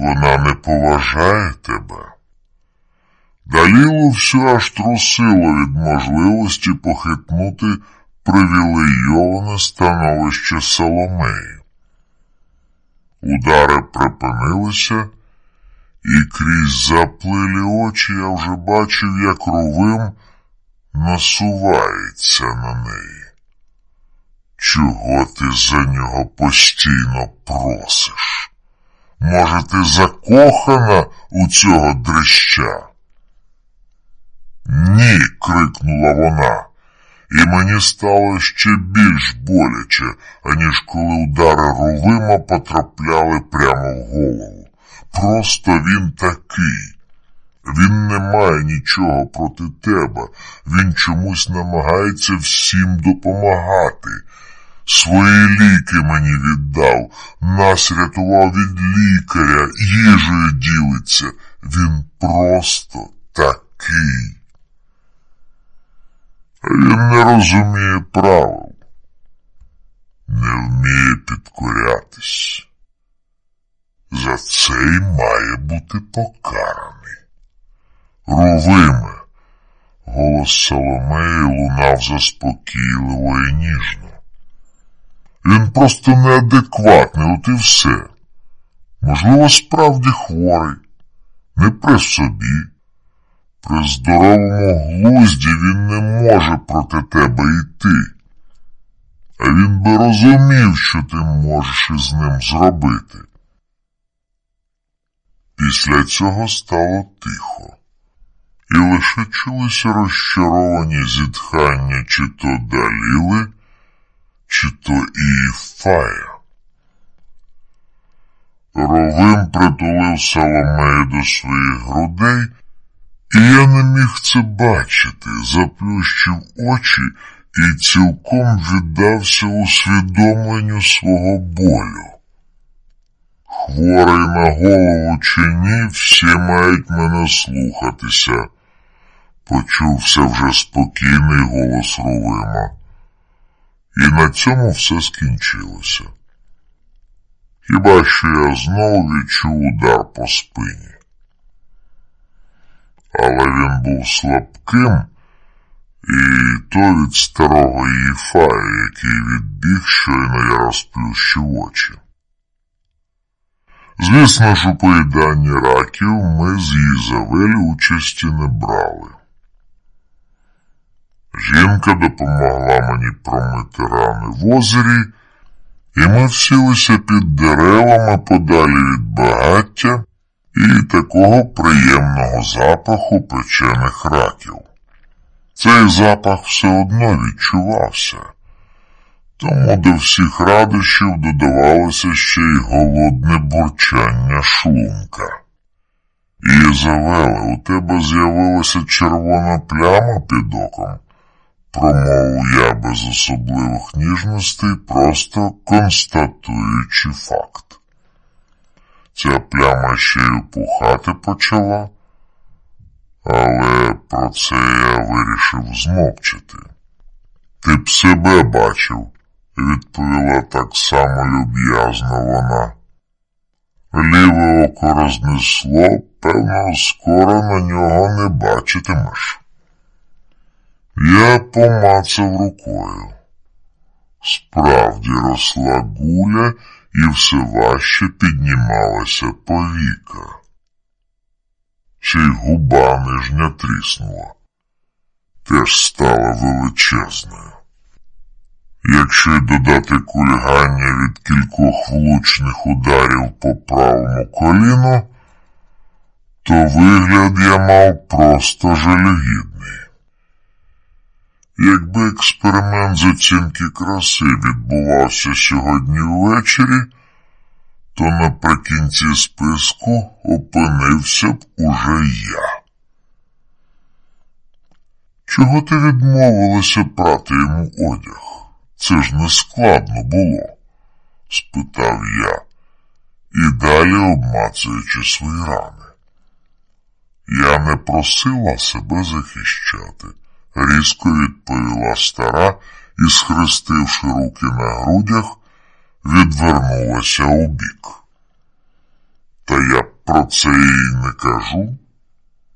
вона не поважає тебе. Далілу всю аж трусило від можливості похитнути привілейоване становище Соломеї. Удари припинилися, і крізь заплилі очі я вже бачив, як рувим насувається на неї. Чого ти за нього постійно просиш? Може, ти закохана у цього дрища? Ні, крикнула вона, і мені стало ще більш боляче, аніж коли удари рувима потрапляли прямо в голову. Просто він такий. Він не має нічого проти тебе, він чомусь намагається всім допомагати. Свої ліки мені віддав, нас рятував від лікаря, їжею ділиться. Він просто такий. Він не розуміє правил, не вміє підкорятись. За це й має бути покараний. Рувиме, голос Соломеї лунав заспокійливо і ніжно. Він просто неадекватний, от і все. Можливо, справді хворий, не при собі. При здоровому глузді він не може проти тебе йти. А він би розумів, що ти можеш із ним зробити. Після цього стало тихо, і лише чулися розчаровані зітхання чи то Даліли, чи то Іфая. Ровим притулив Соломею до своїх грудей, і я не міг це бачити, заплющив очі і цілком віддався усвідомленню свого болю. Хворий на голову чи ні, всі мають мене слухатися. Почувся вже спокійний голос Рувима. І на цьому все скінчилося. Хіба що я знову відчув удар по спині. Але він був слабким, і то від старого Єфая, який відбіг, щойно я розплющив очі. Звісно ж, у поїданні раків ми з Ізавель участі не брали. Жінка допомогла мені промити рани в озері, і ми всілися під деревами подалі від багаття і такого приємного запаху печених раків. Цей запах все одно відчувався, тому до всіх радощів додавалося ще й голодне бурчання шлунка. Ізавеле, у тебе з'явилася червона пляма під оком промовив я без особливих ніжностей, просто констатуючи факт. Ця пляма ще й пухати почала, але про це я вирішив змовчати. Ти б себе бачив, відповіла так само люб'язно вона. Ліве око рознесло, певно, скоро на нього не бачитимеш. Я помацав рукою. Справді росла гуля і все важче піднімалася повіка. Чи й губа нижня тріснула, теж стала величезною. Якщо й додати кульгання від кількох влучних ударів по правому коліну, то вигляд я мав просто жалюгідний. Якби експеримент з оцінки краси відбувався сьогодні ввечері, то наприкінці списку опинився б уже я. Чого ти відмовилася прати йому одяг? Це ж не складно було? спитав я, і далі обмацуючи свої рани. Я не просила себе захищати різко відповіла стара і, схрестивши руки на грудях, відвернулася у бік. Та я про це їй не кажу.